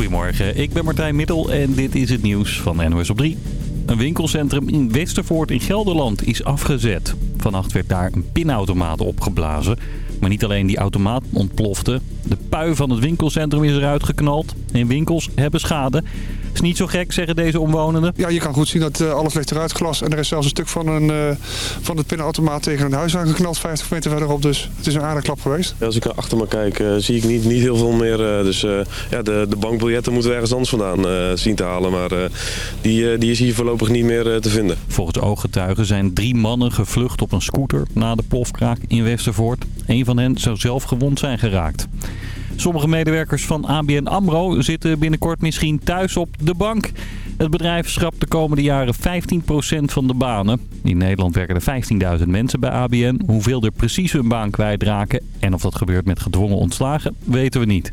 Goedemorgen, ik ben Martijn Middel en dit is het nieuws van NOS op 3. Een winkelcentrum in Westervoort in Gelderland is afgezet. Vannacht werd daar een pinautomaat opgeblazen. Maar niet alleen die automaat ontplofte. De pui van het winkelcentrum is eruit geknald. En winkels hebben schade. Is niet zo gek, zeggen deze omwonenden. Ja, je kan goed zien dat uh, alles ligt eruit glas. En er is zelfs een stuk van, een, uh, van het pinautomaat tegen een huis aangeknald, 50 meter verderop. Dus het is een aardige klap geweest. Als ik achter me kijk, uh, zie ik niet, niet heel veel meer. dus ja, de, de bankbiljetten moeten we ergens anders vandaan zien te halen. Maar die, die is hier voorlopig niet meer te vinden. Volgens ooggetuigen zijn drie mannen gevlucht op een scooter na de plofkraak in Westervoort. Een van hen zou zelf gewond zijn geraakt. Sommige medewerkers van ABN AMRO zitten binnenkort misschien thuis op de bank. Het bedrijf schrapt de komende jaren 15% van de banen. In Nederland werken er 15.000 mensen bij ABN. Hoeveel er precies hun baan kwijtraken en of dat gebeurt met gedwongen ontslagen, weten we niet.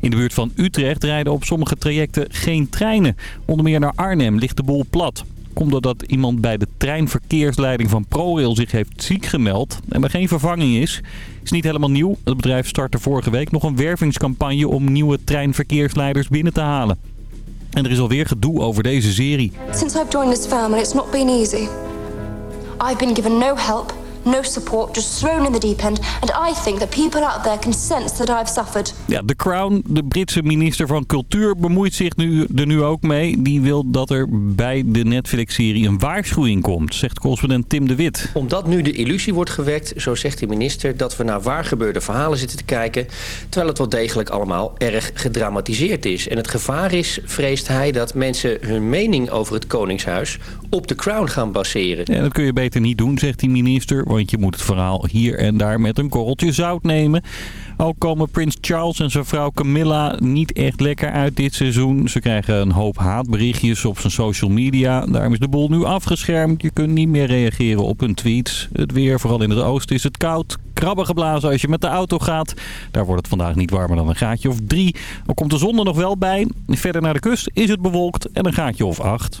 In de buurt van Utrecht rijden op sommige trajecten geen treinen. Onder meer naar Arnhem ligt de boel plat. Komt doordat iemand bij de treinverkeersleiding van ProRail zich heeft ziek gemeld en er geen vervanging is. Is niet helemaal nieuw. Het bedrijf startte vorige week nog een wervingscampagne om nieuwe treinverkeersleiders binnen te halen. En er is alweer gedoe over deze serie. Since I've joined this family, it's not been easy. I've been given no help no support, just thrown in the deep end. And I think that people out there can sense that I've suffered. Ja, The Crown, de Britse minister van Cultuur, bemoeit zich nu, er nu ook mee. Die wil dat er bij de Netflix-serie een waarschuwing komt, zegt correspondent Tim de Wit. Omdat nu de illusie wordt gewekt, zo zegt de minister, dat we naar waar gebeurde verhalen zitten te kijken. Terwijl het wel degelijk allemaal erg gedramatiseerd is. En het gevaar is, vreest hij, dat mensen hun mening over het Koningshuis op The Crown gaan baseren. Ja, dat kun je beter niet doen, zegt die minister want je moet het verhaal hier en daar met een korreltje zout nemen. Ook komen Prins Charles en zijn vrouw Camilla niet echt lekker uit dit seizoen. Ze krijgen een hoop haatberichtjes op zijn social media. Daarom is de boel nu afgeschermd. Je kunt niet meer reageren op hun tweets. Het weer, vooral in het oosten, is het koud. Krabben geblazen als je met de auto gaat. Daar wordt het vandaag niet warmer dan een gaatje of drie. Dan komt de zon er nog wel bij. Verder naar de kust is het bewolkt en een gaatje of acht.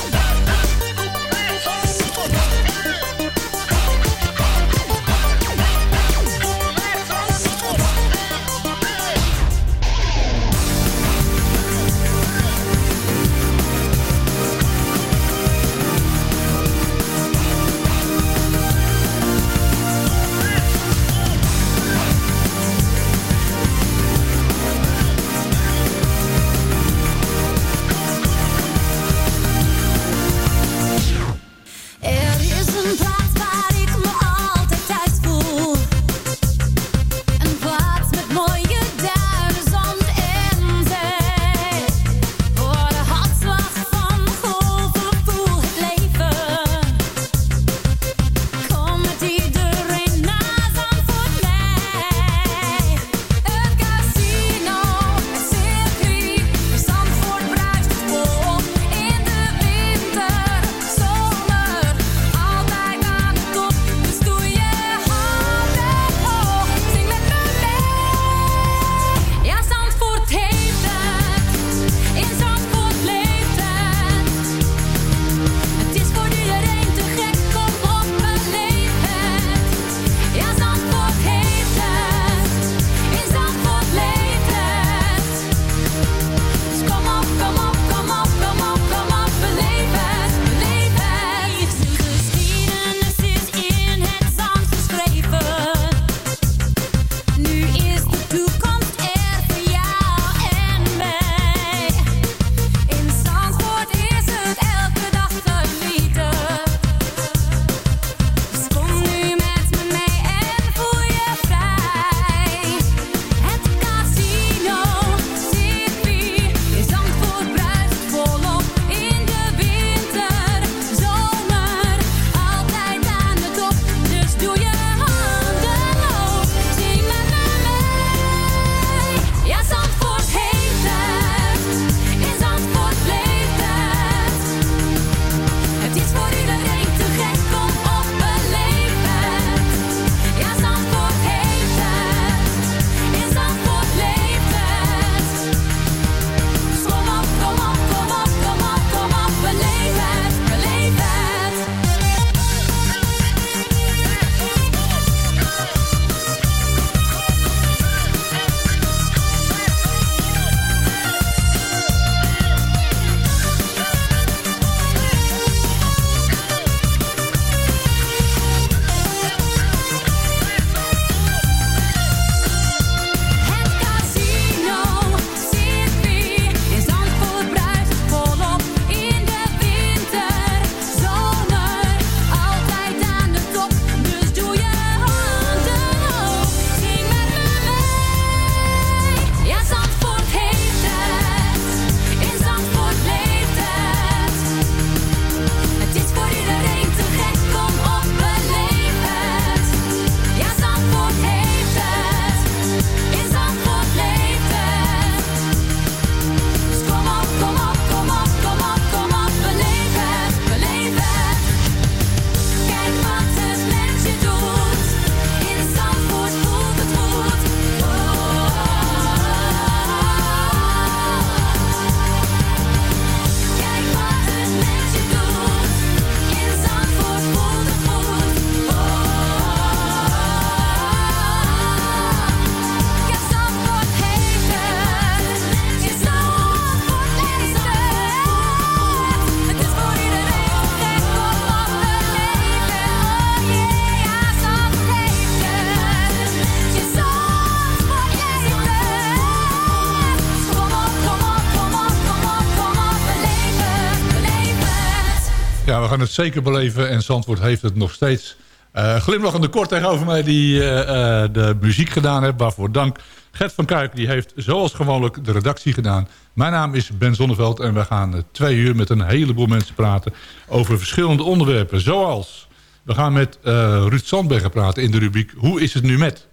Gaan het zeker beleven en Zandvoort heeft het nog steeds. Eh glimlachende kort tegenover mij die eh, eh, de muziek gedaan heeft. Waarvoor dank. Gert van Kuik die heeft zoals gewoonlijk de redactie gedaan. Mijn naam is Ben Zonneveld en we gaan twee uur met een heleboel mensen praten... over verschillende onderwerpen. Zoals, we gaan met Ruud Sandberger praten in de rubriek Hoe is het nu met?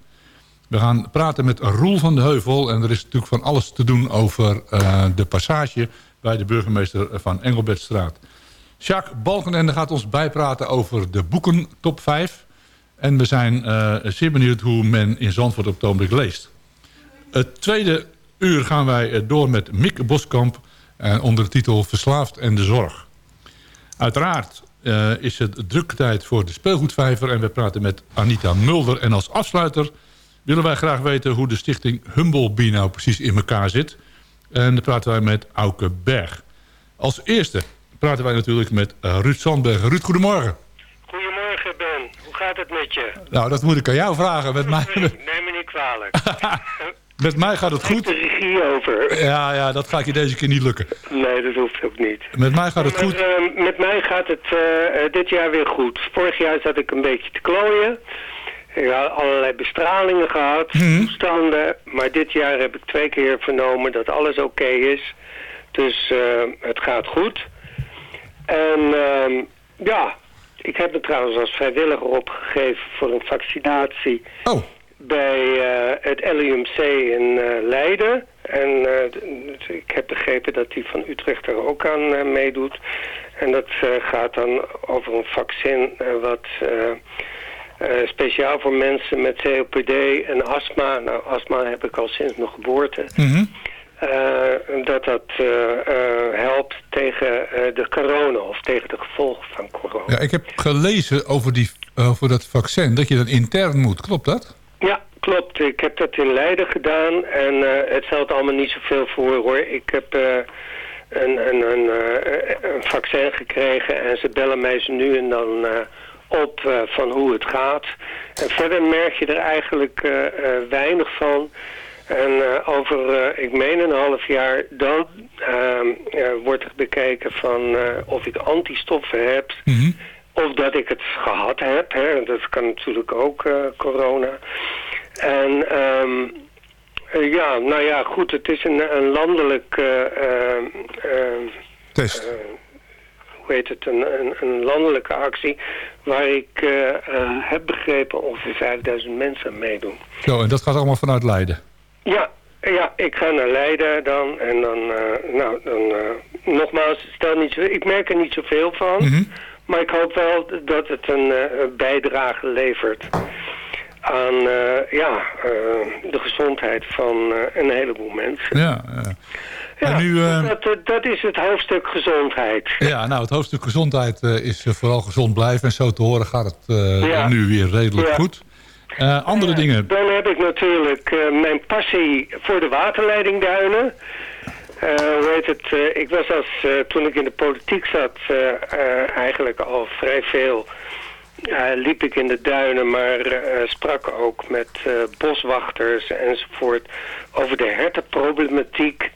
We gaan praten met Roel van de Heuvel. En er is natuurlijk van alles te doen over de passage... bij de burgemeester van Engelbertstraat. Jacques Balkenende gaat ons bijpraten over de boeken top 5. En we zijn eh, zeer benieuwd hoe men in Zandvoort op het leest. Het tweede uur gaan wij eh, door met Mick Boskamp... onder de titel Verslaafd en de Zorg. Uiteraard eh, is het druk tijd voor de speelgoedvijver... en we praten met Anita Mulder. En als afsluiter willen wij graag weten... hoe de stichting Humblebee nou precies in elkaar zit. En dan praten wij met Auke Berg. Als eerste praten wij natuurlijk met eh, Ruud Sandberg. Ruud, goedemorgen. Goedemorgen Ben, hoe gaat het met je? Nou, dat moet ik aan jou vragen. Met mij, Neem me niet kwalijk. met mij gaat het goed. de regie over. Ja, ja, dat gaat je deze keer niet lukken. Nee, dat hoeft ook niet. Met mij gaat het goed. eh, met mij gaat het eh, dit jaar weer goed. Vorig jaar zat ik een beetje te klooien. Ik had allerlei bestralingen gehad, Mhm. toestanden. Maar dit jaar heb ik twee keer vernomen dat alles oké is. Dus het gaat goed. En ehm, ja, ik heb me trouwens als vrijwilliger opgegeven voor een vaccinatie Oh, bij eh, het LUMC in eh, Leiden. En eh, ik heb begrepen dat die van Utrecht er ook aan meedoet. En dat gaat dan over een vaccin wat speciaal voor mensen met COPD en astma. Nou, astma heb ik al sinds mijn geboorte. mhm. Eh, dat dat eh, eh, helpt tegen de corona of tegen de gevolgen van corona. ja, ik heb gelezen over, die, over dat vaccin, dat je dan intern moet. Klopt dat? Ja, klopt. Ik heb dat in Leiden gedaan en het stelt allemaal niet zoveel voor hoor. Ik heb een, een, een, een vaccin gekregen en ze bellen mij ze nu en dan op van hoe het gaat. En verder merk je er eigenlijk weinig van. En eh, over, eh, ik meen een half jaar, dan ehm, eh, wordt er bekeken van of ik antistoffen heb. Mhm. Of dat ik het gehad heb. Hè. Dat kan natuurlijk ook, corona. En eh, ja, nou ja, goed. Het is een, een landelijk... eh, ehm, Test. hoe heet het, een, een, een landelijke actie waar ik heb begrepen ongeveer 5000 mensen aan meedoen. Zo, en dat gaat allemaal vanuit Leiden. Ja, ja, ik ga naar Leiden dan en dan, eh, nou, dan eh, nogmaals, stel niet zo, ik merk er niet zoveel van, Mhm. maar ik hoop wel dat het een eh, bijdrage levert aan ja, ja, de gezondheid van een heleboel mensen. Ja, ja. Ja, En nu, eh, dat, dat is het hoofdstuk gezondheid. ja, nou, het hoofdstuk gezondheid is vooral gezond blijven. En zo te horen gaat het Ja. nu weer redelijk Ja. goed. Eh, andere dingen. Dan heb ik natuurlijk eh, mijn passie voor de waterleidingduinen. Eh hoe heet het? ik was als, toen ik in de politiek zat eigenlijk al vrij veel. liep ik in de duinen, maar sprak ook met boswachters enzovoort over de hertenproblematiek.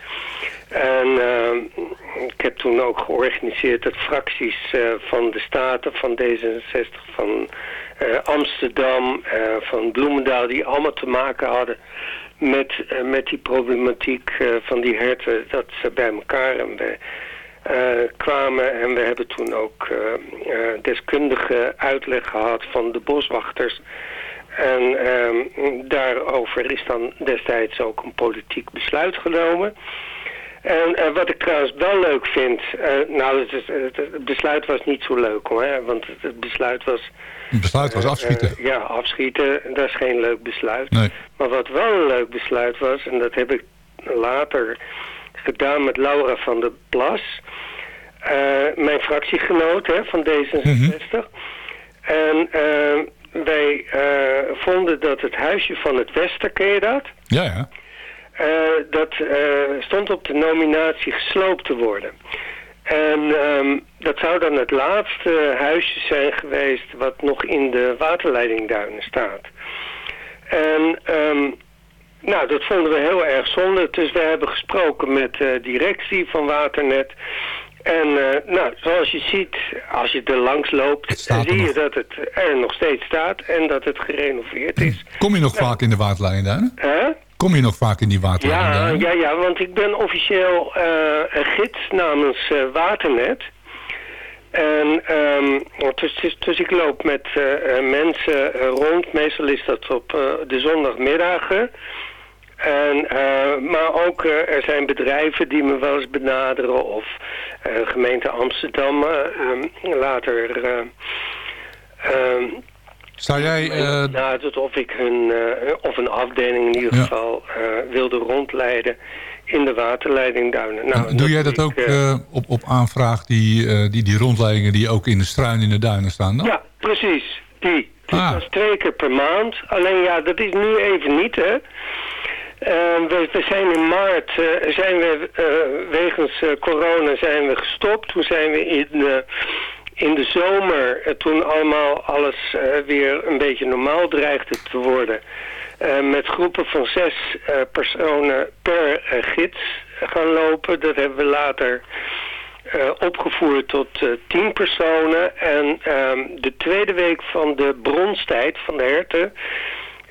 En eh, ik heb toen ook georganiseerd dat fracties eh, van de Staten, van D66, van eh, Amsterdam, eh, van Bloemendaal, die allemaal te maken hadden met, met die problematiek van die herten, dat ze bij elkaar en bij, kwamen. En we hebben toen ook deskundige uitleg gehad van de boswachters. En ehm, daarover is dan destijds ook een politiek besluit genomen. En eh, wat ik trouwens wel leuk vind, eh, nou het, is- het, het besluit was niet zo leuk hoor, hè, want het, besluit was... Het besluit was eh, afschieten. ja, afschieten, dat is geen leuk besluit. Nee. Maar wat wel een leuk besluit was, en dat heb ik later gedaan met Laura van der Plas, mijn fractiegenoot hè, van D66. En eh, wij eh, vonden dat het huisje van het Westen, ken je dat? Ja, ja. Eh, dat eh, stond op de nominatie gesloopt te worden. En ehm, dat zou dan het laatste huisje zijn geweest wat nog in de waterleidingduinen staat. En ehm, nou, dat vonden we heel erg zonde. Dus we hebben gesproken met de directie van Waternet. En eh, nou, zoals je ziet, als je er langs loopt, er zie je dat het er nog steeds staat en dat het gerenoveerd is. Kom je nog vaak in de waterleidingduinen? Hè? Kom je nog vaak in die Ja, waterleidingduinen? ja, ja, want ik ben officieel eh, een gids namens eh, Waternet. En ehm, dus, dus, dus ik loop met eh, mensen rond. Meestal is dat op de zondagmiddagen. En, eh, maar ook er zijn bedrijven die me wel eens benaderen. Of gemeente Amsterdam eh, ehm, later... eh, Sta jij... ja, dus of ik hun, eh, of een afdeling in ieder Ja. geval eh, wilde rondleiden in de waterleidingduinen. Nou, doe jij dat ook op, op aanvraag, die, die, die rondleidingen die ook in de struin in de duinen staan dan? Ja, precies. Die. Ah. dat is twee keer per maand. Alleen ja, dat is nu even niet, hè. We, we zijn in maart, zijn we, wegens corona zijn we gestopt. Toen zijn we in in de zomer, eh, toen allemaal alles eh, weer een beetje normaal dreigde te worden... eh, met groepen van zes personen per gids gaan lopen. Dat hebben we later opgevoerd tot eh, tien personen. En ehm, de tweede week van de bronstijd van de herten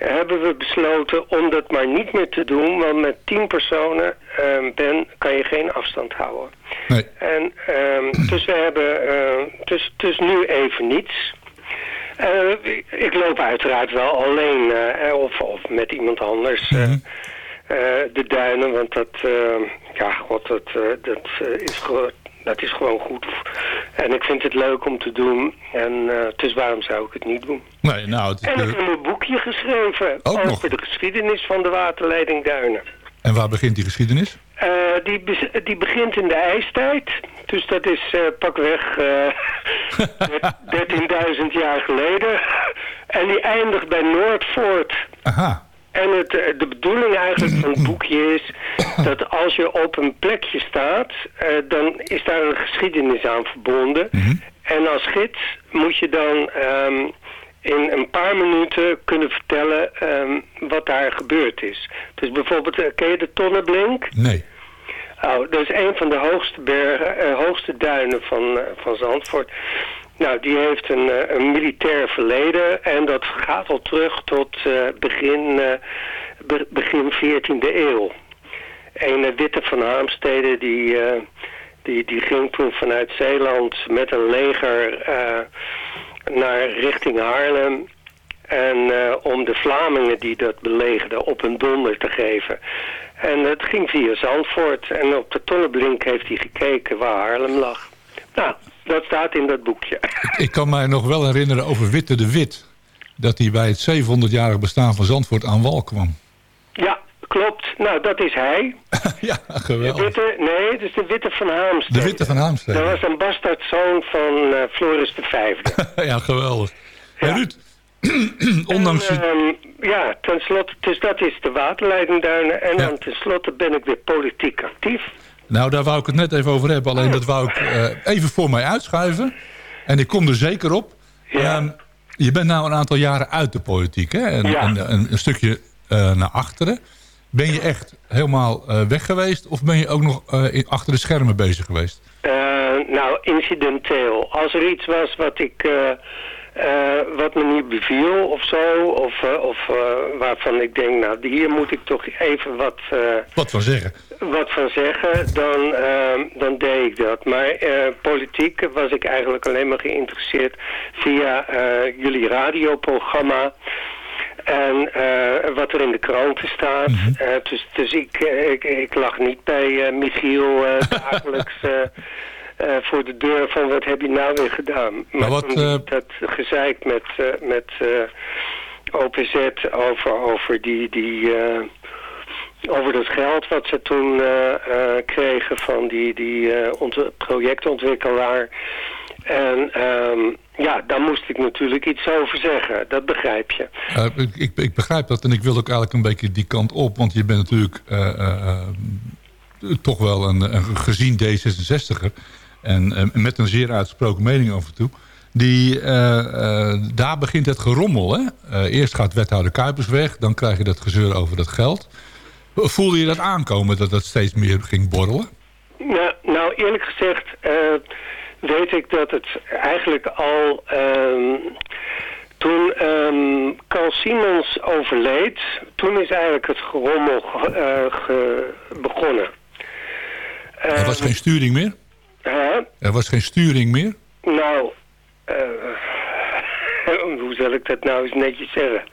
hebben we besloten om dat maar niet meer te doen. Want met tien personen ehm, ben, kan je geen afstand houden. Nee. En ehm, dus we hebben ehm, dus, dus nu even niets. Eh, ik loop uiteraard wel alleen eh, of, of met iemand anders Mhm. de duinen. Want dat, eh, ja, god, dat, dat, is dat is gewoon goed. En ik vind het leuk om te doen. En dus waarom zou ik het niet doen? Nee, nou, het is, En ik heb een boekje geschreven Ook over nog? de geschiedenis van de waterleiding Duinen. en waar begint die geschiedenis? Eh, die, die begint in de ijstijd. Dus dat is eh, pakweg eh 13.000 jaar geleden. En die eindigt bij Noordvoort. Aha. En het, de bedoeling eigenlijk van het boekje is dat als je op een plekje staat, eh, dan is daar een geschiedenis aan verbonden. En als gids moet je dan ehm, in een paar minuten kunnen vertellen ehm, wat daar gebeurd is. Dus bijvoorbeeld, eh, ken je de Tonneblink? Nee. Nou, dat is een van de hoogste bergen, eh, hoogste duinen van, van Zandvoort. Nou, die heeft een, een militair verleden en dat gaat al terug tot begin, be- begin 14e eeuw. Een Witte van Haamstede die, eh, die, die ging toen vanuit Zeeland met een leger eh, naar richting Haarlem. En eh, om de Vlamingen die dat belegerden op een donder te geven. En het ging via Zandvoort. En op de Tonneblink heeft hij gekeken waar Haarlem lag. Nou, dat staat in dat boekje. Ik kan mij nog wel herinneren over Witte de Wit. Dat hij bij het 700-jarig bestaan van Zandvoort aan wal kwam. Ja, klopt. Nou, dat is hij. ja, De geweldig. witte, nee, het is de Witte van Haamstede. De Witte van Haamstede. Dat was een bastardzoon van eh, Floris V. ja, geweldig. En Ruud, ondanks... En, ehm, ja, tenslotte, dus dat is de waterleidingduinen. En Ja. dan tenslotte ben ik weer politiek actief. Nou, daar wou ik het net even over hebben. Alleen dat wou ik eh, even voor mij uitschuiven. En ik kom er zeker op. Ehm, je bent nou een aantal jaren uit de politiek. Hè? En, Ja. en, en een stukje eh, naar achteren. Ben je echt helemaal eh, weg geweest? Of ben je ook nog eh, in- achter de schermen bezig geweest? Eh, nou, incidenteel. Als er iets was wat ik... wat me niet beviel of zo, of, of waarvan ik denk, nou, hier moet ik toch even wat, Wat van zeggen? wat van zeggen, dan, dan deed ik dat. Maar politiek was ik eigenlijk alleen maar geïnteresseerd via jullie radioprogramma. En eh, wat er in de kranten staat. Eh, dus dus ik, eh, ik, ik lag niet bij Michiel dagelijks voor de deur van wat heb je nou weer gedaan. Maar Maar wat, dat gezeik met, met OPZ over, over die... die over dat geld wat ze toen kregen van die, die ont- projectontwikkelaar. En ehm, ja, daar moest ik natuurlijk iets over zeggen. Dat begrijp je. Eh, ik, ik, ik begrijp dat en ik wil ook eigenlijk een beetje die kant op. Want je bent natuurlijk eh, eh, toch wel een, een gezien D66er. En met een zeer uitgesproken mening af en toe. Die, daar begint het gerommel. Hè? Eerst gaat wethouder Kuipers weg. Dan krijg je dat gezeur over dat geld. Voelde je dat aankomen dat dat steeds meer ging borrelen? Nou, nou eerlijk gezegd weet ik dat het eigenlijk al... ehm, toen ehm, Carl Simons overleed, toen is eigenlijk het gerommel ge- eh, ge- begonnen. Er was geen sturing meer? Hè? Er was geen sturing meer? Nou, eh, hoe zal ik dat nou eens netjes zeggen?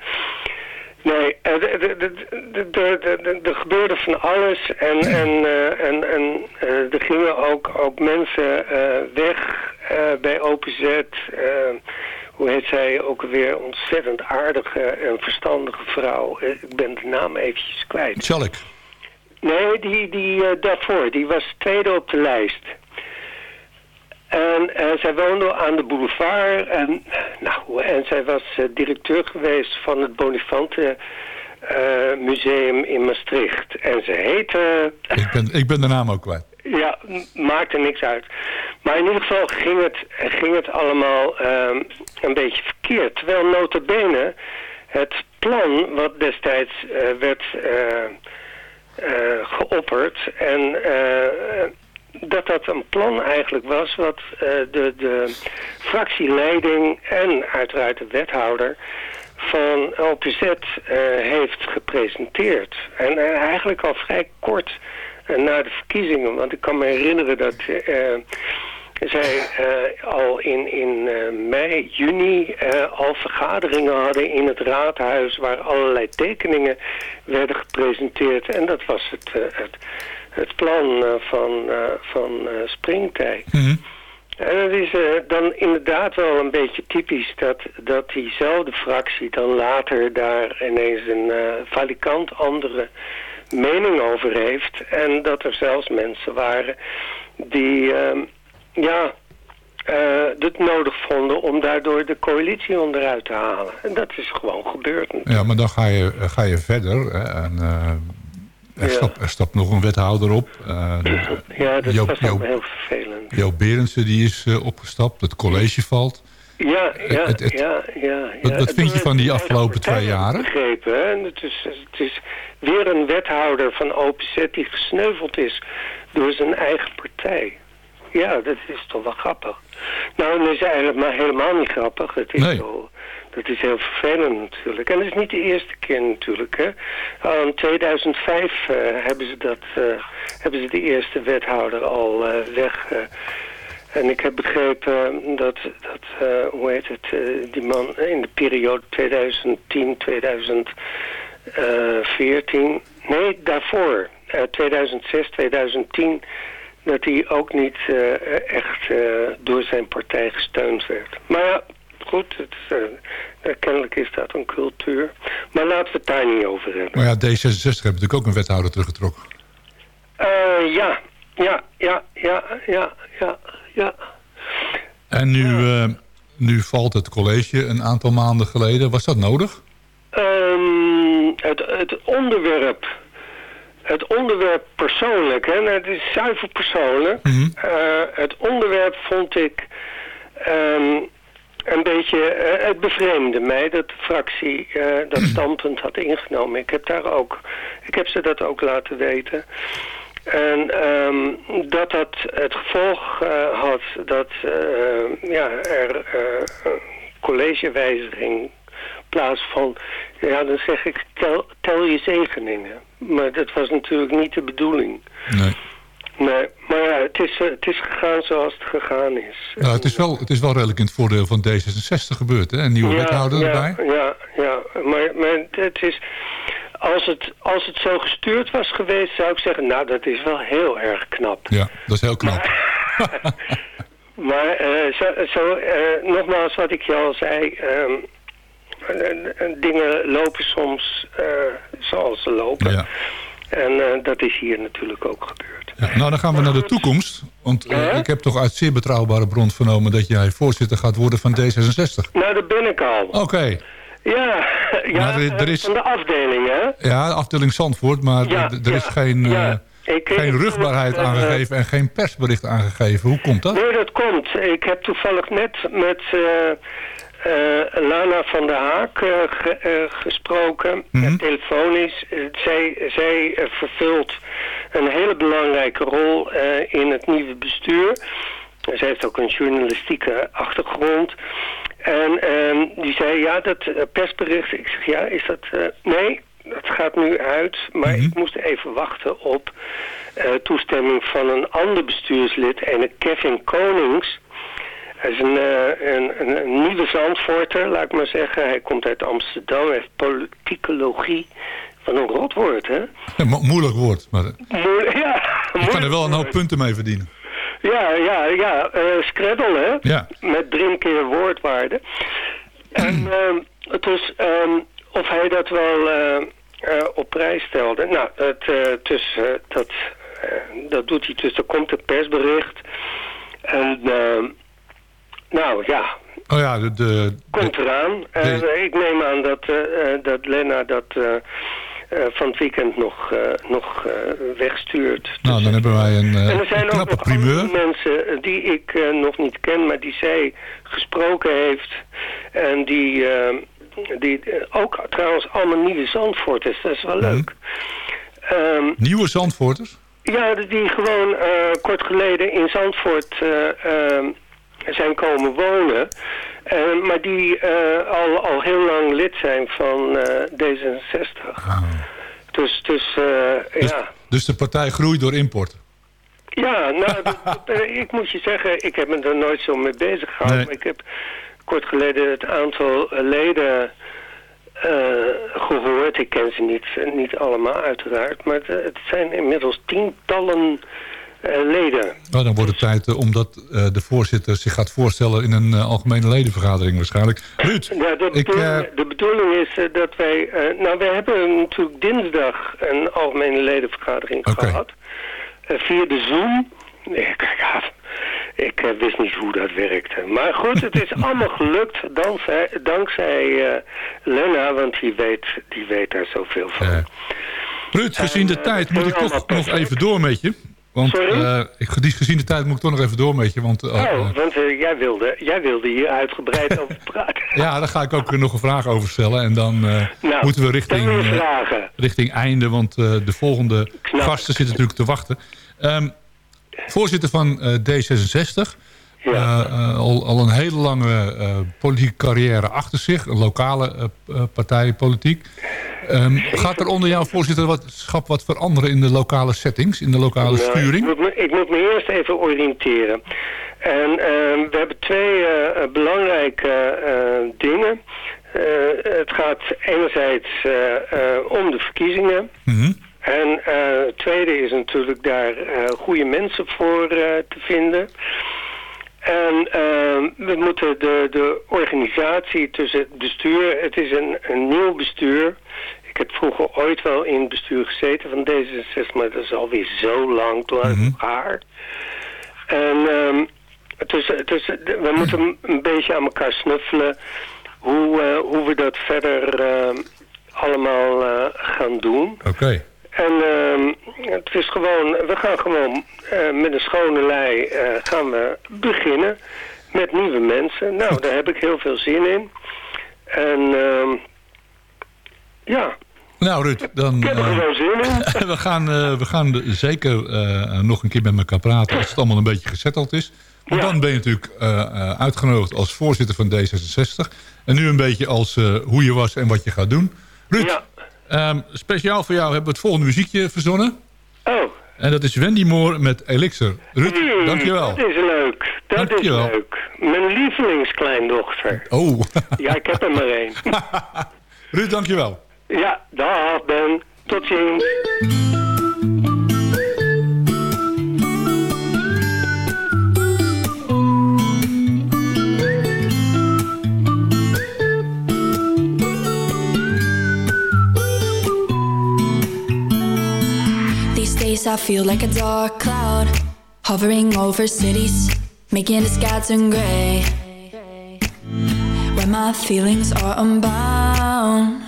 Nee, eh, er- er gebeurde van alles en, en, eh, en, en eh, er gingen ook, ook mensen eh, weg eh, bij OPZ. eh, hoe heet zij ook weer? Ontzettend aardige en verstandige vrouw. Eh, ik ben de naam eventjes kwijt. Schalk. Nee, die, die eh, daarvoor. Die was tweede op de lijst. En eh, zij woonde aan de boulevard. En, nou, en zij was eh, directeur geweest van het Bonifante eh, Museum in Maastricht. En ze heette... Ik ben, ik ben de naam ook kwijt. Ja, m- maakt er niks uit. Maar in ieder geval ging het, ging het allemaal ehm, een beetje verkeerd. Terwijl nota bene het plan wat destijds werd geopperd... en eh, dat dat een plan eigenlijk was wat eh, de, de fractieleiding en uiteraard de wethouder van LPZ eh, heeft gepresenteerd. En eh, eigenlijk al vrij kort na de verkiezingen. Want ik kan me herinneren dat zij al in, in mei, juni al vergaderingen hadden in het raadhuis... waar allerlei tekeningen werden gepresenteerd. En dat was het, het, het plan eh, van, eh, van eh, Springtij. En het is dan inderdaad wel een beetje typisch dat, dat diezelfde fractie dan later daar ineens een valikant andere mening over heeft. En dat er zelfs mensen waren die ehm, ja, eh, het nodig vonden om daardoor de coalitie onderuit te halen. En dat is gewoon gebeurd. Ja, maar dan ga je, ga je verder. Hè, en, er, Ja. stapt, er stapt nog een wethouder op. Eh, Ja, dat Joop- was ook heel vervelend. Joop Berendsen die is eh, opgestapt. Het college valt. Ja, ja, Het- het- ja, ja. wat- ja. wat vind je van die afgelopen twee jaren? Begrepen, hè? En Het is, het is weer een wethouder van OPZ die gesneuveld is door zijn eigen partij. Ja, dat is toch wel grappig. Nou, dat is eigenlijk maar helemaal niet grappig. Het is Nee. wel, dat is heel vervelend natuurlijk. En dat is niet de eerste keer natuurlijk. Hè. Al in 2005 eh, hebben, ze dat, eh, hebben ze de eerste wethouder al eh, weg... en ik heb begrepen dat, dat hoe heet het, die man in de periode 2010, 2014, nee, daarvoor, eh, 2006, 2010, dat hij ook niet echt door zijn partij gesteund werd. Maar ja, goed, het, is, eh, kennelijk is dat een cultuur. Maar laten we het daar niet over hebben. Maar ja, D66 heeft natuurlijk ook een wethouder teruggetrokken. Eh, ja, ja, ja, ja, ja, ja, ja. En nu, eh, nu valt het college een aantal maanden geleden. Was dat nodig? Ehm, het, het onderwerp. Het onderwerp persoonlijk, hè, nou, het is zuiver persoonlijk. Eh, het onderwerp vond ik ehm, een beetje, eh, het bevreemde mij dat de fractie eh, dat standpunt had ingenomen. Ik heb daar ook, ik heb ze dat ook laten weten. En ehm, dat dat het gevolg eh, had dat ja, er collegewijziging plaatsvond. Ja, dan zeg ik, tel, tel je zegeningen. Maar dat was natuurlijk niet de bedoeling. Nee. Nee, maar ja, het is, eh, het is gegaan zoals het gegaan is. Nou, het, is wel, het is wel redelijk in het voordeel van D66 gebeurd, hè? Een nieuwe wethouder ja, erbij. Ja, ja, maar, maar het is... Als het, als het zo gestuurd was geweest, zou ik zeggen... Nou, dat is wel heel erg knap. Ja, dat is heel knap. Maar eh, zo, zo eh, nogmaals wat ik je al zei... ehm, eh, eh, dingen lopen soms zoals ze lopen. Ja. En dat is hier natuurlijk ook gebeurd. Ja, nou, dan gaan we naar de toekomst. Want eh, ik heb toch uit zeer betrouwbare bron vernomen... dat jij voorzitter gaat worden van D66. Nou, daar ben ik al. Oké. Ja, ja er- er eh, is- van de afdeling, hè? Ja, afdeling Zandvoort, maar Ja, er is geen, eh. Ik- geen ik- rugbaarheid aangegeven en geen persbericht aangegeven. Hoe komt dat? Nee, dat komt. Ik heb toevallig net met Lana van der Haak eh, ge- eh, gesproken, Mhm. eh, telefonisch. Eh, zij zij eh, vervult een hele belangrijke rol eh, in het nieuwe bestuur. Zij heeft ook een journalistieke achtergrond. En ehm, die zei, ja, dat eh, persbericht, ik zeg, ja, is dat... eh, nee, dat gaat nu uit, maar ik moest even wachten op eh, toestemming van een ander bestuurslid, en Kevin Konings. Hij is een, eh, een, een, een nieuwe Zandvoorter, laat ik maar zeggen. Hij komt uit Amsterdam, hij heeft politicologie. Wat een rotwoord, hè? Ja, mo- moeilijk woord, maar Moeilijk, ja. je kan er wel een hoop punten mee verdienen. Ja, ja, ja. Scrabble, hè? Ja. Met drie keer woordwaarde. En dus ehm, of hij dat wel eh, op prijs stelde. Nou, het, eh, dus, dat, dat doet hij. Dus er komt een persbericht. En ehm, nou ja, Oh ja, de, de, komt eraan. Eh, ik neem aan dat, eh, eh, dat Lena dat van het weekend nog, nog wegstuurt. nou, dan hebben wij een, En er zijn ook nog primeur. andere mensen die ik nog niet ken, maar die zij gesproken heeft. En die, die ook trouwens allemaal nieuwe Zandvoorters. Dat is wel leuk. Ehm, Nieuwe Zandvoorters? ja, die gewoon kort geleden in Zandvoort eh, ehm, zijn komen wonen. Eh, maar die eh, al, al heel lang lid zijn van eh, D66. Dus, dus eh, Dus, ja. dus de partij groeit door import. Ja, nou, ik moet je zeggen, ik heb me er nooit zo mee bezig gehouden. Nee. Maar ik heb kort geleden het aantal leden eh, gehoord. Ik ken ze niet, niet allemaal uiteraard. Maar het, het zijn inmiddels tientallen leden. Nou, dan wordt het tijd eh, omdat eh, de voorzitter zich gaat voorstellen in een eh, algemene ledenvergadering waarschijnlijk. Ruud, Ja, de, ik, bedoeling, eh, de bedoeling is eh, dat wij... eh, nou, we hebben natuurlijk dinsdag een algemene ledenvergadering gehad. Eh, via de Zoom. Nee, kijk, ik eh, wist niet hoe dat werkte. Maar goed, het is allemaal gelukt dankzij, dankzij eh, Lena, want die weet, die weet daar zoveel van. eh, Ruud, gezien de eh, tijd moet ik toch nog even door met je. Want Sorry? eh, ik, gezien de tijd moet ik toch nog even door met je. Want eh, Oh, eh, want jij, wilde, jij wilde hier uitgebreid over praten. ja, daar ga ik ook nog een vraag over stellen. En dan Nou, moeten we richting, richting einde. Want de volgende gasten zitten natuurlijk te wachten. Ehm, voorzitter van eh, D66. Ja. Al, al een hele lange politieke carrière achter zich. Een lokale eh, eh. Ehm, gaat er onder jouw voorzitterschap wat veranderen in de lokale settings? In de lokale Nou, sturing? Ik moet, me, ik moet me eerst even oriënteren. En ehm, we hebben twee eh, belangrijke eh, dingen. Eh, het gaat enerzijds om de verkiezingen. Mhm. En het tweede is natuurlijk daar goede mensen voor te vinden. En ehm, we moeten de, de organisatie tussen het bestuur... Het is een, een nieuw bestuur. Ik heb vroeger ooit wel in het bestuur gezeten van D66... maar dat is alweer zo lang, toen ik haar. En ehm, dus, dus, we moeten een beetje aan elkaar snuffelen... hoe, eh, hoe we dat verder ehm, allemaal eh, gaan doen. Oké. En ehm, het is gewoon, we gaan gewoon eh, met een schone lei gaan we beginnen met nieuwe mensen. Nou, daar heb ik heel veel zin in. En ehm, ja, Nou Ruud, dan... ik heb er eh, gewoon zin in. we gaan, eh, we gaan de- zeker eh, nog een keer met elkaar praten als het allemaal een beetje gezetteld is. Want Ja. dan ben je natuurlijk eh, eh, uitgenodigd als voorzitter van D66. En nu een beetje als eh, hoe je was en wat je gaat doen. Ruud, Ja. ehm, speciaal voor jou hebben we het volgende muziekje verzonnen. Oh, En dat is Wendy Moore met Elixir. Ruud, hmm, dankjewel. Dat is leuk. Dat Dankjewel. is leuk. Mijn lievelingskleindochter. Oh, Ja, ik heb er maar één. Ruud, dankjewel. Ja, dag Ben. Tot ziens. These days I feel like a dark cloud hovering over cities, making the sky turn gray. When my feelings are unbound,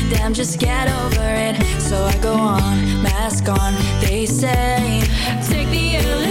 Damn, just get over it. So I go on, mask on, they say. Take the elixir,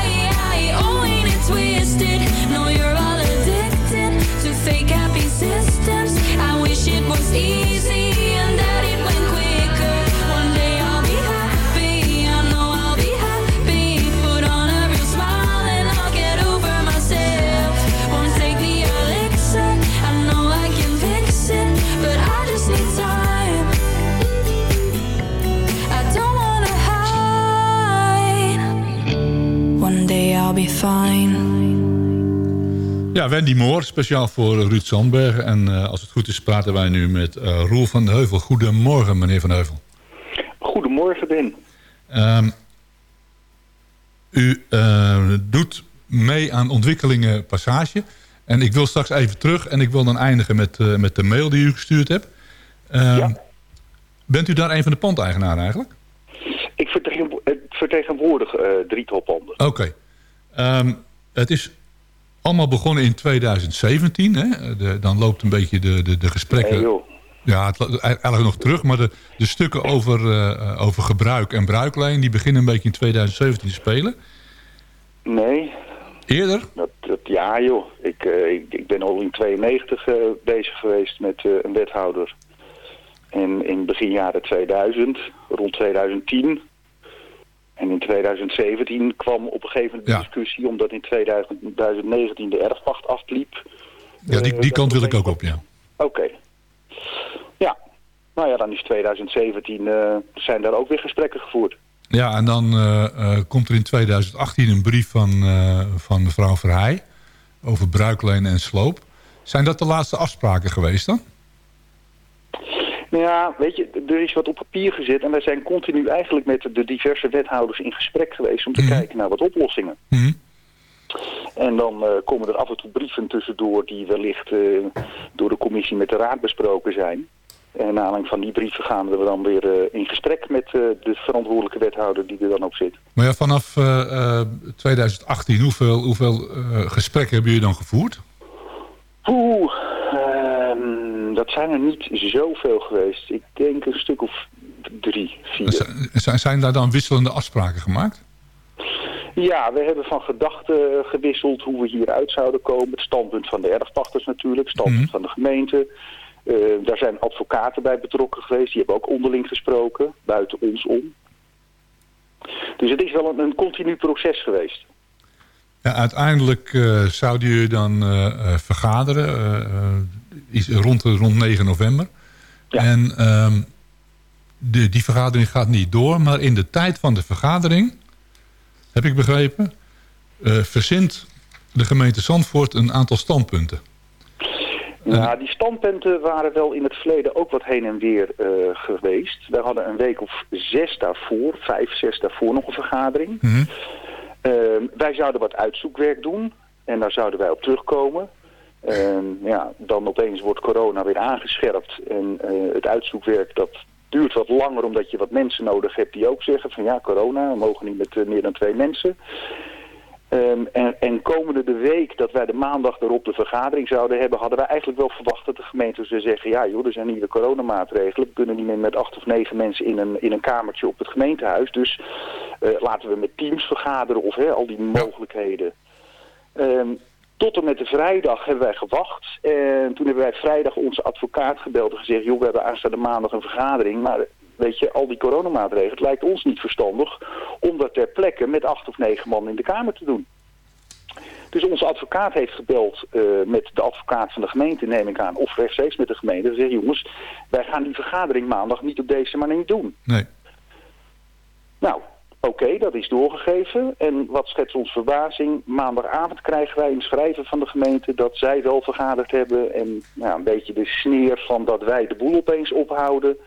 Ja, Wendy Moore, speciaal voor Ruud Sandberg. En eh, als het goed is praten wij nu met eh, Roel van de Heuvel. Goedemorgen, meneer Van Heuvel. Goedemorgen, Ben. Ehm, u eh, doet mee aan ontwikkelingen Passage. En ik wil straks even terug en ik wil dan eindigen met, met de mail die u gestuurd hebt. Ehm, Bent u daar een van de pandeigenaren eigenlijk? Ik vertegen- vertegenwoordig eh drie toppanden. Oké. Ehm, het is allemaal begonnen in 2017. Hè? De, dan loopt een beetje de, de, de gesprekken... Ja, het loopt eigenlijk nog terug. Maar de, de stukken over, eh, over gebruik en bruiklijn... die beginnen een beetje in 2017 te spelen. Nee. Eerder? Dat, dat, ja, joh. Ik, eh, ik, ik ben al in 92 eh, bezig geweest met eh, een wethouder. En in begin jaren 2000, rond 2010... En in 2017 kwam op een gegeven moment de discussie... omdat in 2019 de erfpacht afliep. Ja, die, die kant wil ik ook op, ja. Oké. Ja. Nou ja, dan is 2017... eh, zijn daar ook weer gesprekken gevoerd. Ja, en dan eh, eh, komt er in 2018 een brief van, eh, van mevrouw Verheij... over bruiklijn en sloop. Zijn dat de laatste afspraken geweest dan? Nou ja, weet je, er is wat op papier gezet en wij zijn continu eigenlijk met de diverse wethouders in gesprek geweest om te kijken naar wat oplossingen. En dan eh, komen er af en toe brieven tussendoor die wellicht eh, door de commissie met de raad besproken zijn. En naar aanleiding van die brieven gaan we dan weer eh, in gesprek met de verantwoordelijke wethouder die er dan op zit. Maar ja, vanaf eh, eh, 2018, hoeveel, hoeveel gesprekken hebben jullie dan gevoerd? Oeh, zijn er niet zoveel geweest. Ik denk een stuk of drie, vier. Zijn- Zijn, daar dan wisselende afspraken gemaakt? Ja, we hebben van gedachten gewisseld hoe we hieruit zouden komen. Het standpunt van de erfpachters natuurlijk, het standpunt van de gemeente. Eh, daar zijn advocaten bij betrokken geweest. Die hebben ook onderling gesproken, buiten ons om. Dus het is wel een, een continu proces geweest. Ja, uiteindelijk eh, zouden jullie dan eh, eh, vergaderen iets rond, rond 9 november. En ehm, de, die vergadering gaat niet door, maar in de tijd van de vergadering, heb ik begrepen, eh verzint de gemeente Zandvoort een aantal standpunten. Ja, die standpunten waren wel in het verleden ook wat heen en weer eh, geweest. We hadden een week of zes daarvoor, vijf, zes daarvoor nog een vergadering. Ehm, wij zouden wat uitzoekwerk doen en daar zouden wij op terugkomen. Ehm, ja, dan opeens wordt corona weer aangescherpt en eh, het uitzoekwerk dat duurt wat langer omdat je wat mensen nodig hebt die ook zeggen van ja corona, we mogen niet met eh, meer dan twee mensen. Ehm, en, en komende de week dat wij de maandag erop de vergadering zouden hebben, hadden wij eigenlijk wel verwacht dat de gemeente zou zeggen, ja joh, er zijn nieuwe coronamaatregelen, we kunnen niet meer met acht of negen mensen in een, in een kamertje op het gemeentehuis, dus eh, laten we met teams vergaderen of hè, al die mogelijkheden. Ehm, tot en met de vrijdag hebben wij gewacht. En toen hebben wij vrijdag onze advocaat gebeld en gezegd... joh, we hebben aanstaande maandag een vergadering... maar weet je, al die coronamaatregelen... het lijkt ons niet verstandig om dat ter plekke... met acht of negen man in de Kamer te doen. Dus onze advocaat heeft gebeld eh, met de advocaat van de gemeente, neem ik aan... of rechtstreeks met de gemeente. En gezegd, jongens, wij gaan die vergadering maandag niet op deze manier doen. Nee. Nou, oké, dat is doorgegeven. En wat schetst ons verbazing? Maandagavond krijgen wij een schrijven van de gemeente dat zij wel vergaderd hebben. En nou, een beetje de sneer van dat wij de boel opeens ophouden.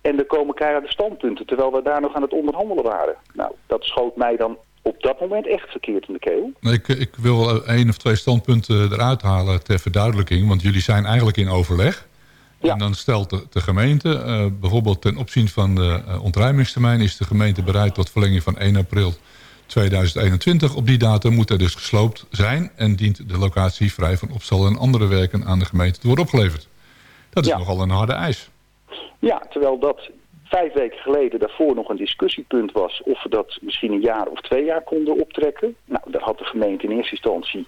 En er komen keiharde standpunten, terwijl we daar nog aan het onderhandelen waren. Nou, dat schoot mij dan op dat moment echt verkeerd in de keel. Ik, ik wil één of twee standpunten eruit halen ter verduidelijking. Want jullie zijn eigenlijk in overleg. En dan stelt de, de gemeente, eh, bijvoorbeeld ten opzien van de eh, ontruimingstermijn... is de gemeente bereid tot verlenging van 1 april 2021. Op die datum moet er dus gesloopt zijn... en dient de locatie vrij van opstal en andere werken aan de gemeente te worden opgeleverd. Dat is nogal een harde eis. Ja, terwijl dat vijf weken geleden daarvoor nog een discussiepunt was of we dat misschien een jaar of twee jaar konden optrekken. Nou, daar had de gemeente in eerste instantie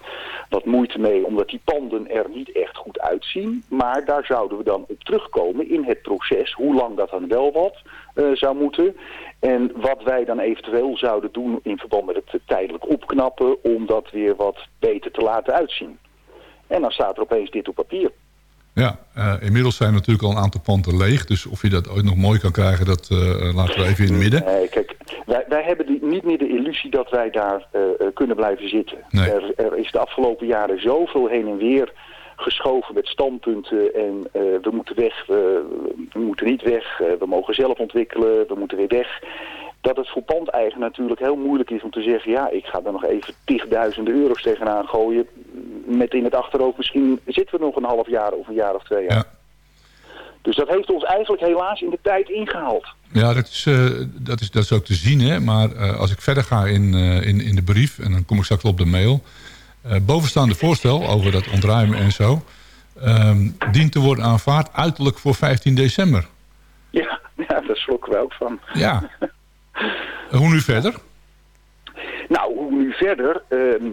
wat moeite mee omdat die panden er niet echt goed uitzien. Maar daar zouden we dan op terugkomen in het proces, hoe lang dat dan wel wat eh, zou moeten. En wat wij dan eventueel zouden doen in verband met het tijdelijk opknappen om dat weer wat beter te laten uitzien. En dan staat er opeens dit op papier. Ja, eh, inmiddels zijn natuurlijk al een aantal panden leeg. Dus of je dat ooit nog mooi kan krijgen, dat eh, laten we even in het midden. Nee, kijk, wij, wij hebben die, niet meer de illusie dat wij daar eh, kunnen blijven zitten. Nee. Er, er is de afgelopen jaren zoveel heen en weer geschoven met standpunten en we moeten weg, we, we moeten niet weg, we mogen zelf ontwikkelen, we moeten weer weg. Dat het voor pandeigen natuurlijk heel moeilijk is om te zeggen, ja, ik ga er nog even tigduizenden euro's tegenaan gooien. Met in het achterhoofd misschien zitten we nog een half jaar of een jaar of twee jaar. Ja. Dus dat heeft ons eigenlijk helaas in de tijd ingehaald. Ja, dat is, eh, dat is, dat is ook te zien. Hè? Maar eh, als ik verder ga in, eh, in, in de brief, en dan kom ik straks op de mail. bovenstaande voorstel over dat ontruimen en zo... ehm, dient te worden aanvaard uiterlijk voor 15 december. Ja, ja daar schrokken we ook van. Ja. Hoe nu verder? Nou, hoe nu verder? Ehm,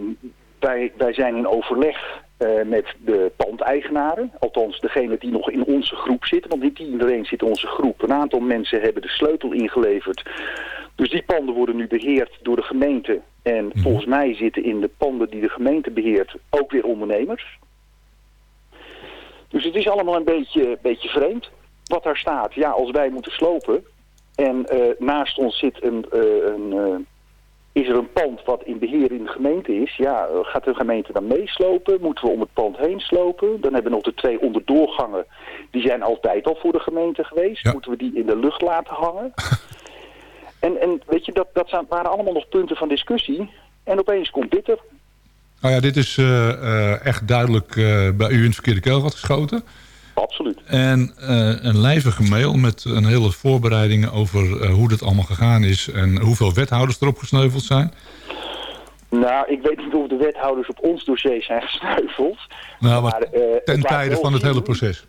wij, wij zijn in overleg eh, met de pandeigenaren. Althans, degene die nog in onze groep zitten. Want niet iedereen zit in onze groep. Een aantal mensen hebben de sleutel ingeleverd. Dus die panden worden nu beheerd door de gemeente. En volgens mij zitten in de panden die de gemeente beheert ook weer ondernemers. Dus het is allemaal een beetje, beetje vreemd wat daar staat. Ja, als wij moeten slopen en eh, naast ons zit een, eh, een, is er een pand wat in beheer in de gemeente is. Ja, gaat de gemeente dan meeslopen? Moeten we om het pand heen slopen? Dan hebben we nog de twee onderdoorgangen. Die zijn altijd al voor de gemeente geweest. Moeten we die in de lucht laten hangen? en, en weet je, dat, dat zijn- waren allemaal nog punten van discussie. En opeens komt dit er. Nou ja, dit is eh, eh, echt duidelijk eh, bij u in het verkeerde keelgat geschoten. Absoluut. En eh, een lijvige mail met een hele voorbereidingen over eh, hoe dat allemaal gegaan is... en hoeveel wethouders erop gesneuveld zijn. Nou, ik weet niet of de wethouders op ons dossier zijn gesneuveld. Nou, maar eh, ten tijde van het hele proces.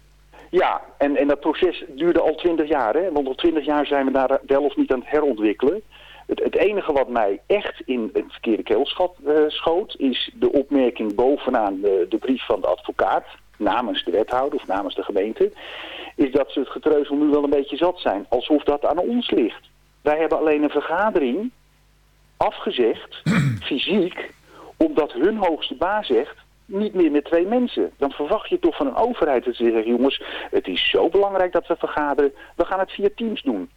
Ja, en, en dat proces duurde al twintig jaar. Hè? Want al twintig jaar zijn we daar wel of niet aan het herontwikkelen. Het, het enige wat mij echt in het verkeerde keelschat schoot... is de opmerking bovenaan de, de brief van de advocaat... namens de wethouder of namens de gemeente... is dat ze het getreuzel nu wel een beetje zat zijn. Alsof dat aan ons ligt. Wij hebben alleen een vergadering afgezegd, fysiek... omdat hun hoogste baas zegt niet meer met twee mensen. Dan verwacht je toch van een overheid dat ze zeggen... jongens, het is zo belangrijk dat we vergaderen. We gaan het via Teams doen.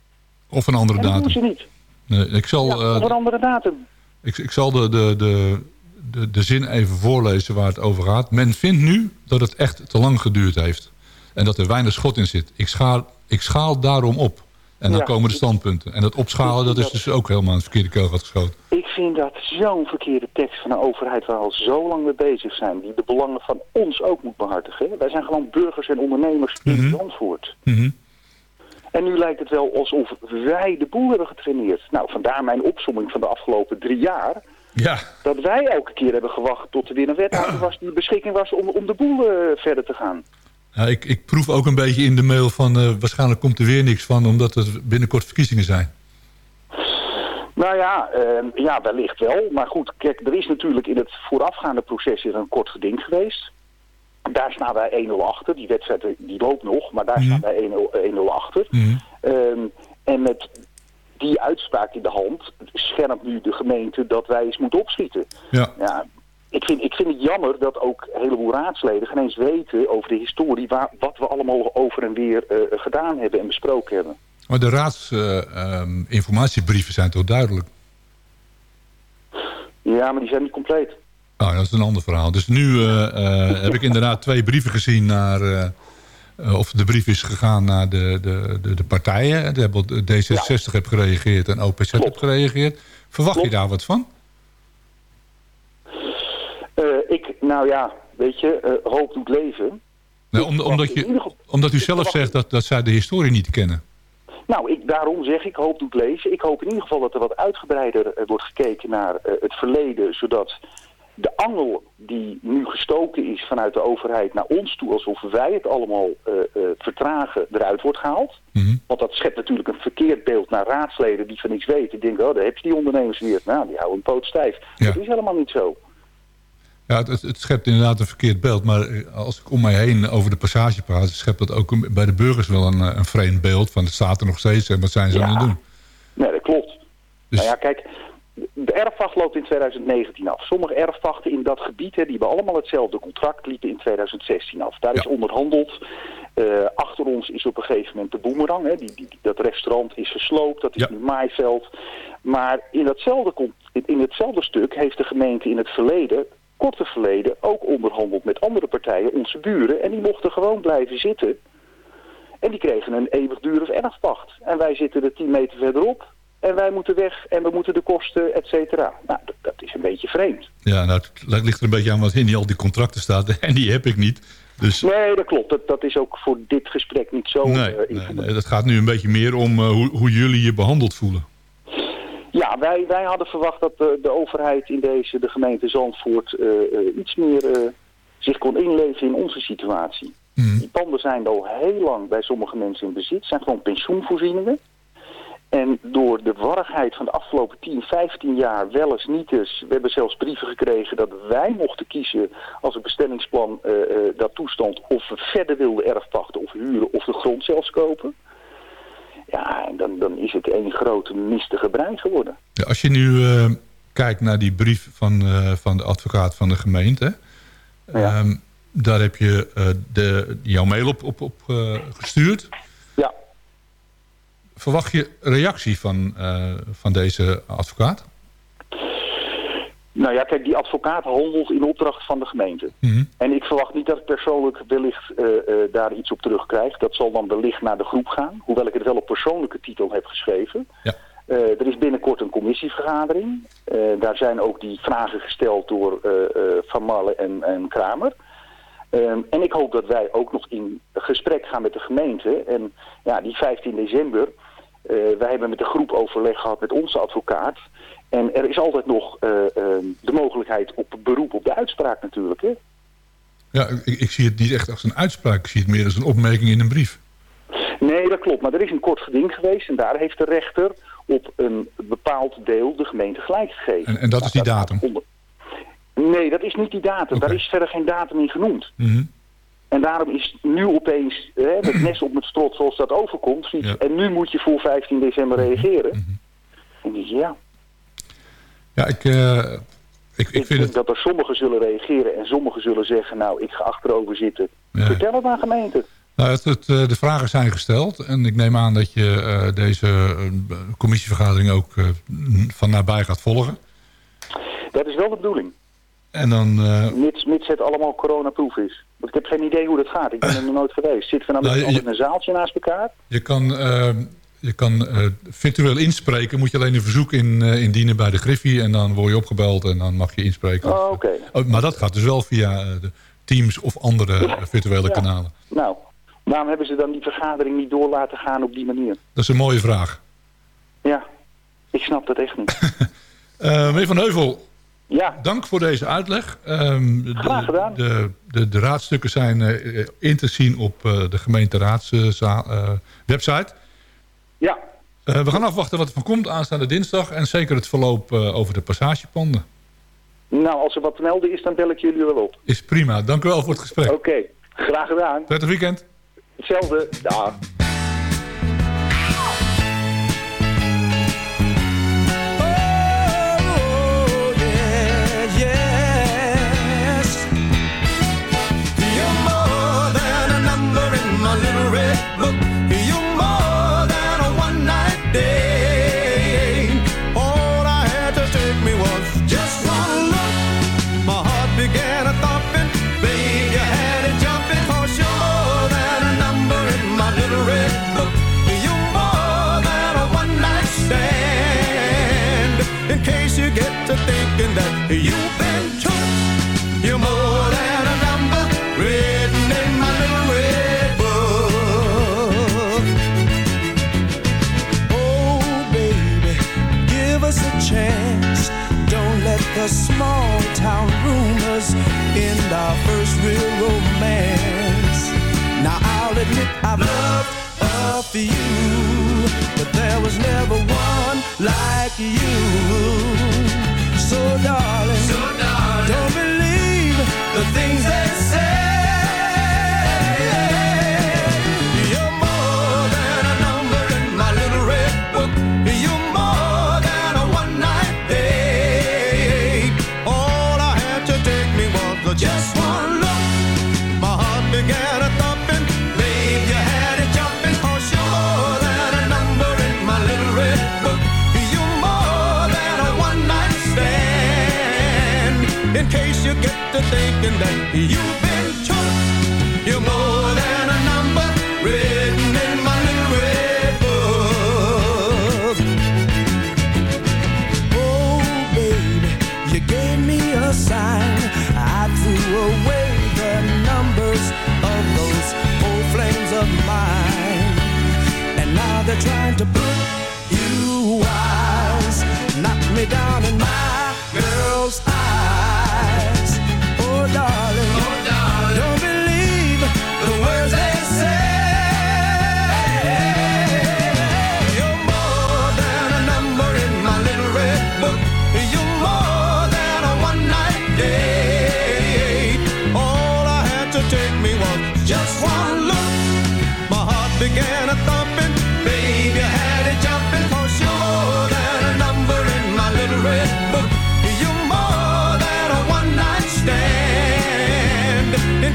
Of een andere En dat doen datum. ze niet. Nee, ik zal, Ja, eh, op een andere datum. ik, ik zal de, de, de, de, de zin even voorlezen waar het over gaat. Men vindt nu dat het echt te lang geduurd heeft. En dat er weinig schot in zit. Ik schaal, ik schaal daarom op. En dan Ja. komen de standpunten. En dat opschalen, dat is dus ook helemaal het verkeerde keelgat geschoten. Ik vind dat zo'n verkeerde tekst van een overheid waar we al zo lang mee bezig zijn. Die de belangen van ons ook moet behartigen. Wij zijn gewoon burgers en ondernemers in Zandvoort. Mhm. En nu lijkt het wel alsof wij de boel hebben getraineerd. Nou, vandaar mijn opsomming van de afgelopen drie jaar. Ja, Dat wij elke keer hebben gewacht tot er weer een wethouder was die beschikking was om, om de boel eh, verder te gaan. Ja, ik, ik proef ook een beetje in de mail van... eh, waarschijnlijk komt er weer niks van... omdat er binnenkort verkiezingen zijn. Nou ja, eh, ja, wellicht wel. Maar goed, kijk, er is natuurlijk in het voorafgaande proces is een kort geding geweest. Daar staan wij 1-0 achter. Die wedstrijd eh, die loopt nog, maar daar staan wij 1-0 1-0 achter. Ehm, en met die uitspraak in de hand schermt nu de gemeente dat wij eens moeten opschieten. Ja. Ja, ik vind, ik vind het jammer dat ook een heleboel raadsleden geen eens weten over de historie... Waar, wat we allemaal over en weer eh, gedaan hebben en besproken hebben. Maar de raadsinformatiebrieven zijn toch duidelijk? Ja, maar die zijn niet compleet. Nou, dat is een ander verhaal. Dus nu eh, eh, heb ik inderdaad twee brieven gezien naar... eh, of de brief is gegaan naar de, de, de, de partijen. De, D66 heeft gereageerd en OPZ heeft gereageerd. Verwacht je daar wat van? Eh, ik, nou ja, weet je, eh, hoop doet leven. Nee, om- omdat, je, omdat u zelf zegt dat, dat zij de historie niet kennen. Nou, ik, daarom zeg ik, hoop doet leven. Ik hoop in ieder geval dat er wat uitgebreider wordt gekeken naar het verleden, zodat de angel die nu gestoken is vanuit de overheid naar ons toe, alsof wij het allemaal eh, eh, vertragen, eruit wordt gehaald. Want dat schept natuurlijk een verkeerd beeld naar raadsleden die van niets weten. Die denken, oh, daar heb je die ondernemers weer. Nou, die houden een poot stijf. Dat is helemaal niet zo. Ja, het, het, schept inderdaad een verkeerd beeld. Maar eh, als ik om mij heen over de passage praat... schept dat ook bij de burgers wel een, een vreemd beeld. Van het staat er nog steeds en wat zijn ze aan het doen? Nee, dat klopt. Dus- Nou ja, kijk, de erfwacht loopt in 2019 af. Sommige erfwachten in dat gebied, hè, die hebben allemaal hetzelfde contract, liepen in 2016 af. Daar is onderhandeld. Eh, achter ons is op een gegeven moment de boemerang. Hè. Die, die, dat restaurant is gesloopt, dat is nu maaiveld. Maar in, datzelfde, in hetzelfde stuk heeft de gemeente in het verleden, korte verleden, ook onderhandeld met andere partijen, onze buren. En die mochten gewoon blijven zitten. En die kregen een eeuwigdurend erfpacht. En wij zitten er 10 meter verderop. En wij moeten weg en we moeten de kosten, et cetera. Nou, dat, dat is een beetje vreemd. Ja, nou, het ligt er een beetje aan wat in die, al die contracten staat. En die heb ik niet. Dus Nee, dat klopt. Dat, dat is ook voor dit gesprek niet zo nee, eh, nee, dat gaat nu een beetje meer om eh, hoe, hoe jullie je behandeld voelen. Ja, wij, wij hadden verwacht dat de, de overheid in deze, de gemeente Zandvoort, eh, iets meer zich kon inleven in onze situatie. Die panden zijn al heel lang bij sommige mensen in bezit, zijn gewoon pensioenvoorzieningen. En door de warrigheid van de afgelopen 10, 15 jaar, wel eens niet eens, we hebben zelfs brieven gekregen dat wij mochten kiezen als het bestemmingsplan eh, dat toestond of we verder wilden erfpachten of huren of de grond zelfs kopen. Ja, en dan, dan is het één grote mistige brei geworden. Ja, als je nu eh, kijkt naar die brief van, van de advocaat van de gemeente... ehm, daar heb je de, jouw mail op, op, op gestuurd. Verwacht je reactie van, eh, van deze advocaat? Nou ja, kijk, die advocaat handelt in opdracht van de gemeente. En ik verwacht niet dat ik persoonlijk wellicht eh, daar iets op terugkrijg. Dat zal dan wellicht naar de groep gaan. Hoewel ik het wel op persoonlijke titel heb geschreven. Ja. Er is binnenkort een commissievergadering. Daar zijn ook die vragen gesteld door Van Marle en, en Kramer. Ehm, en ik hoop dat wij ook nog in gesprek gaan met de gemeente. En ja, die 15 december, wij hebben met de groep overleg gehad met onze advocaat. En er is altijd nog eh, ehm, de mogelijkheid op beroep op de uitspraak natuurlijk. Hè? Ja, ik, ik zie het niet echt als een uitspraak. Ik zie het meer als een opmerking in een brief. Nee, dat klopt. Maar er is een kort geding geweest en daar heeft de rechter op een bepaald deel de gemeente gelijk gegeven. En, en dat is die datum? Nee, dat is niet die datum. Daar is verder geen datum in genoemd. Mhm. En daarom is nu opeens hè, het nest op het strot zoals dat overkomt. En nu moet je voor 15 december Mhm. reageren. En dan denk je, ja, Ja, ik, eh, ik, ik ik vind denk het... dat er sommigen zullen reageren en sommigen zullen zeggen, nou, ik ga achterover zitten. Ja. Vertel het aan gemeente. Nou, het, het, eh, de vragen zijn gesteld. En ik neem aan dat je eh, deze commissievergadering ook van nabij gaat volgen. Dat is wel de bedoeling. En dan... Mits, mits het allemaal coronaproof is. Ik heb geen idee hoe dat gaat. Ik ben er nog nooit geweest. Zitten we nou met Nou, je- in een zaaltje naast elkaar? Je kan, eh, je kan eh, virtueel inspreken. Moet je alleen een verzoek in, eh, indienen bij de Griffie. En dan word je opgebeld en dan mag je inspreken. Oh, oké. Oh, maar dat gaat dus wel via de Teams of andere virtuele Ja. kanalen. Nou, waarom hebben ze dan die vergadering niet door laten gaan op die manier? Dat is een mooie vraag. Ja, ik snap dat echt niet. Meneer Van Heuvel, ja. dank voor deze uitleg. Ehm, de, Graag gedaan. De, de, de raadstukken zijn eh, in te zien op eh, de gemeenteraadswebsite. Ja. Eh, we gaan afwachten wat er van komt aanstaande dinsdag. En zeker het verloop over de passagepanden. Nou, als er wat te melden is, dan bel ik jullie wel op. Is prima. Dank u wel voor het gesprek. Oké, graag gedaan. Prettig weekend. Hetzelfde. Dag. Thinking that you've been took, you're more than a number written in my little red book. Oh, baby, give us a chance. Don't let the small town rumors end our first real romance. Now I'll admit I've loved a few, but there was never one like you. So darling, so darling, don't believe the things they say. Thinking that you've been took. You're more than a number written in my little book. Oh, baby, you gave me a sign. I threw away the numbers of those old flames of mine. And now they're trying to put you wise. Knock me down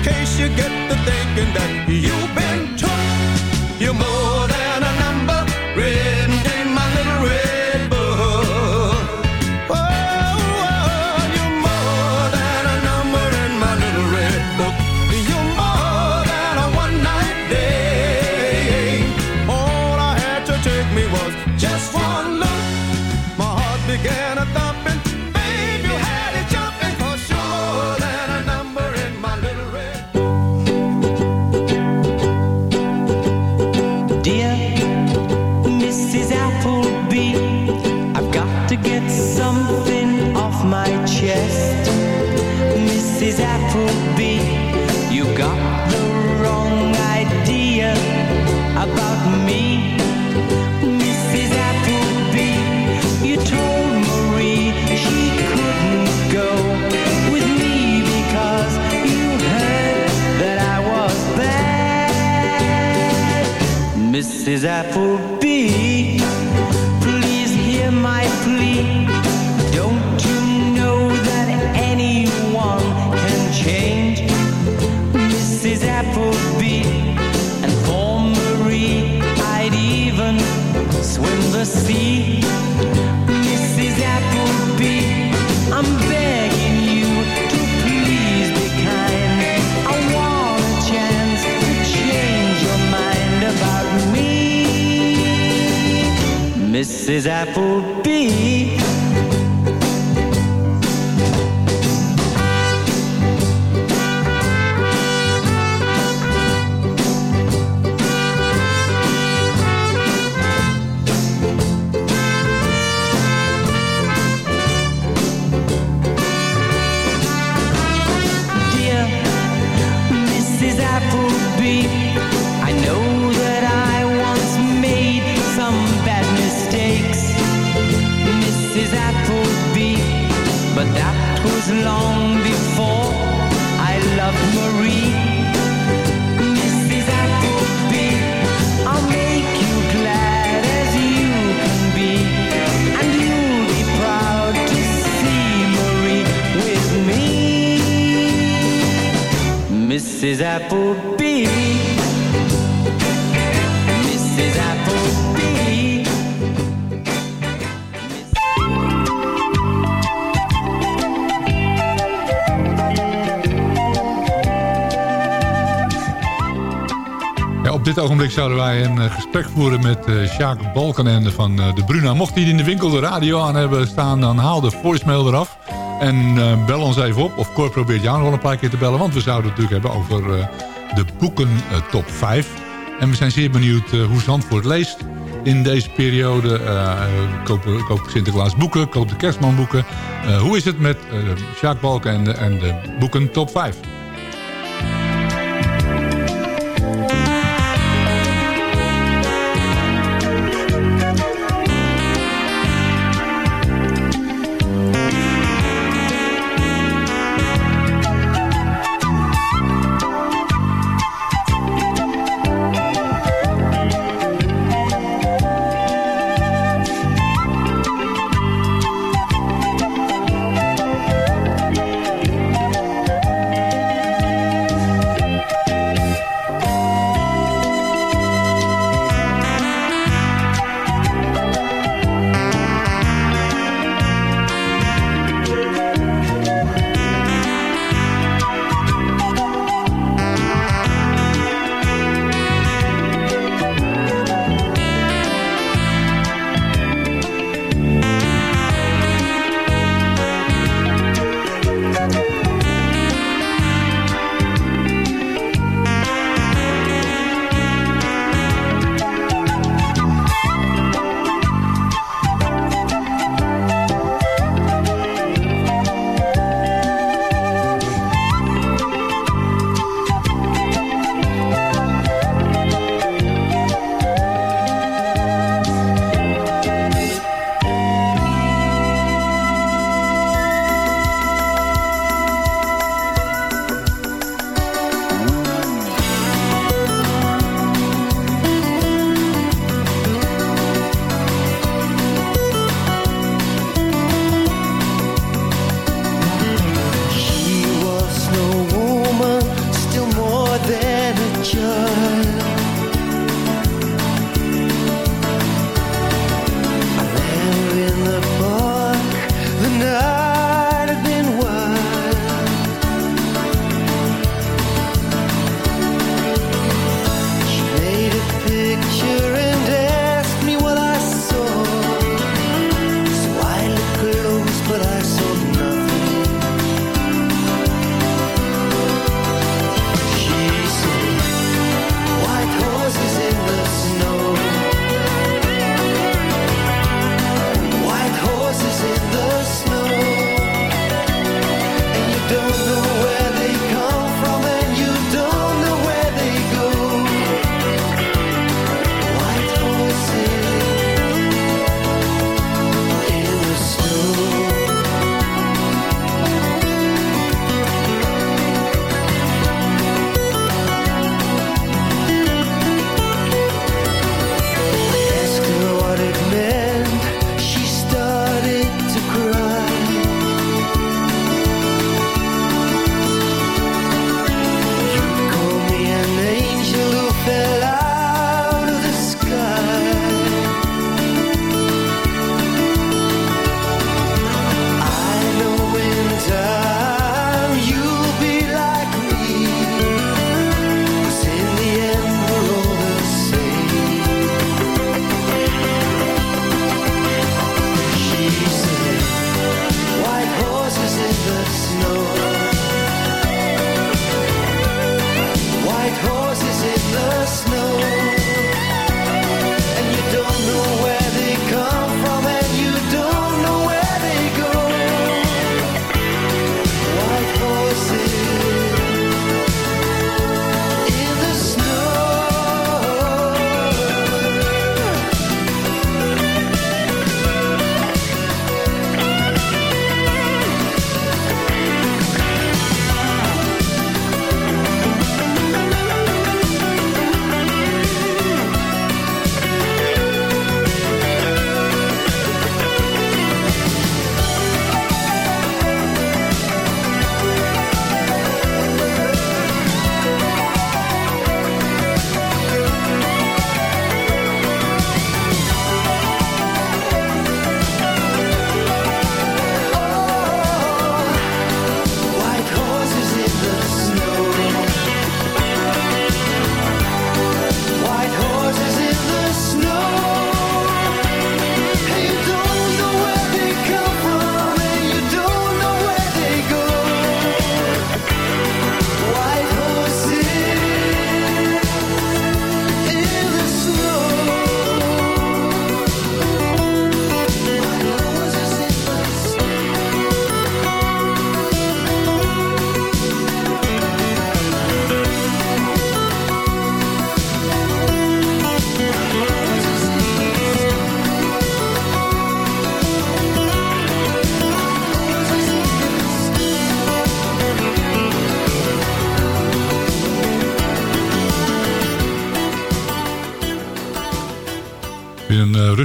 case you get to thinking that you've been took. You're more than a number written in my little red book. Oh, oh, you're more than a number in my little red book. You're more than a one night day. All I had to take me was just one look. My heart began a thumping. Mrs. Appleby, Mrs. Appleby. Mrs. Appleby. Ja, op dit ogenblik zouden wij een eh, gesprek voeren met eh Sjaak Balkenende van eh, de Bruna. Mocht hij in de winkel de radio aan hebben staan, dan haal de voicemail eraf. En eh, bel ons even op. Of Cor probeert jou nog wel een paar keer te bellen. Want we zouden het natuurlijk hebben over eh, de boeken eh, top 5. En we zijn zeer benieuwd hoe Zandvoort leest in deze periode. Koop, koop Sinterklaas boeken, koop de kerstman boeken. Hoe is het met Sjaak Balkenende en de boeken top 5?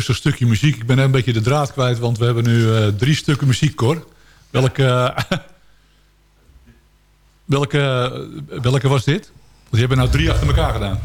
Rustig stukje muziek. Ik ben een beetje de draad kwijt, want we hebben nu eh, drie stukken muziek, Cor. Welke, welke, welke was dit? Want je hebt er nou drie achter elkaar gedaan.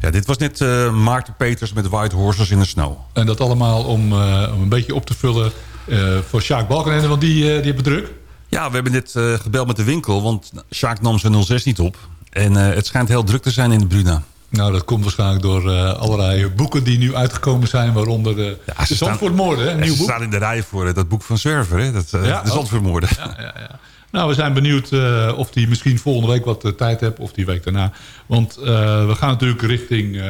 Ja, dit was net eh, Maarten Peters met White Horses in the Snow. En dat allemaal om, eh, om een beetje op te vullen eh, voor Sjaak Balkenende, want die, eh, die hebben druk. Ja, we hebben net eh, gebeld met de winkel, want Sjaak nam zijn 06 niet op. En eh, het schijnt heel druk te zijn in de Bruna. Nou, dat komt waarschijnlijk door eh, allerlei boeken die nu uitgekomen zijn, waaronder de, ja, de Zandvoortmoorden, een nieuw ze boek. staan in de rij voor eh, dat boek van Zwerver, hè? Dat, eh, Ja, de oh. Zandvoortmoorden. Ja, ja, ja. Nou, we zijn benieuwd of hij misschien volgende week wat tijd heeft of die week daarna. Want we gaan natuurlijk richting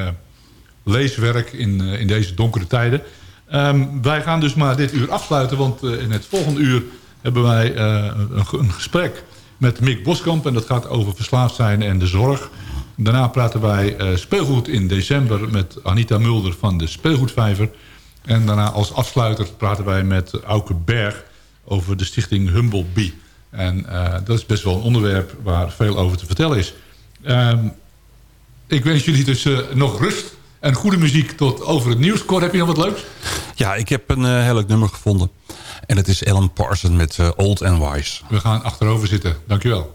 leeswerk in, in deze donkere tijden. Ehm, wij gaan dus maar dit uur afsluiten, want in het volgende uur hebben wij een, een gesprek met Mick Boskamp. En dat gaat over verslaafd zijn en de zorg. Daarna praten wij eh, speelgoed in december met Anita Mulder van de Speelgoedvijver. En daarna als afsluiter praten wij met Auke Berg over de stichting Humble Bee. En eh, dat is best wel een onderwerp waar veel over te vertellen is. Ehm, ik wens jullie dus eh, nog rust en goede muziek tot over het nieuws. Cor, heb je nog wat leuks? Ja, ik heb een heel leuk nummer gevonden. En dat is Alan Parsons met Old and Wise. We gaan achterover zitten. Dankjewel.